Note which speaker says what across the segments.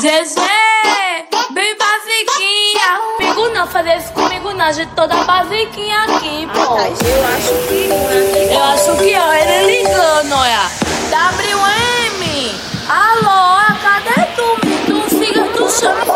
Speaker 1: GG, bem basiquinha. Comigo não, fazer isso comigo não, a gente toda basiquinha aqui, pô.
Speaker 2: Eu acho que.
Speaker 1: Eu acho que ó, ele ligando, olha. WM, alô, cadê tu? Tu siga, tu chama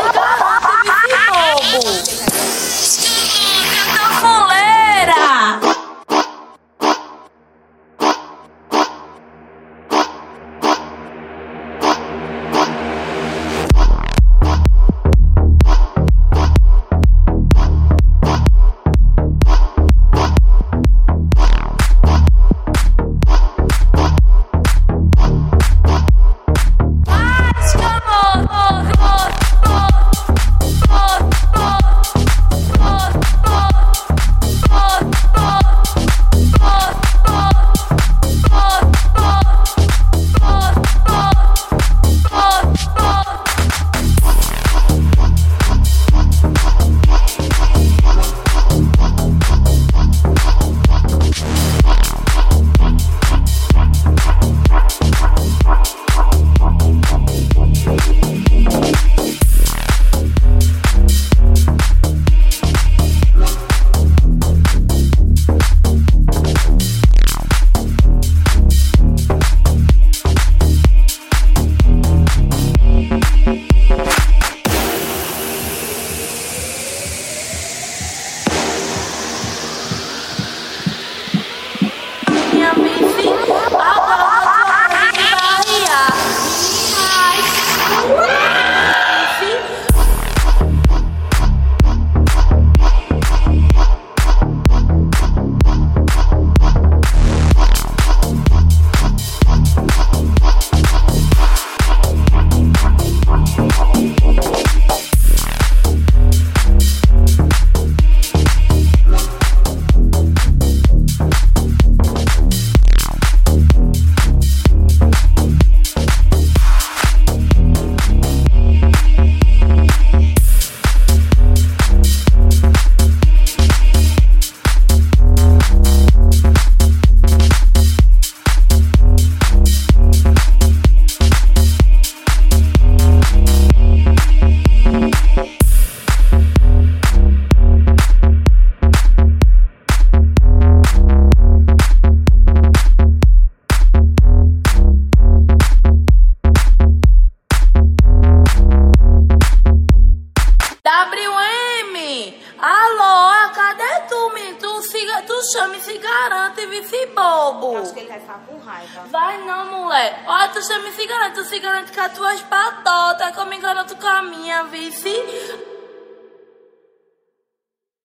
Speaker 1: WM, alô, cadê tu, menino? Tu, tu chama e se garante, vice bobo.
Speaker 2: Acho que ele vai ficar com raiva.
Speaker 1: Vai não, mulher. Olha, tu chama e se garante, tu se garante com as tuas patotas, que eu me garanto com a minha, vice.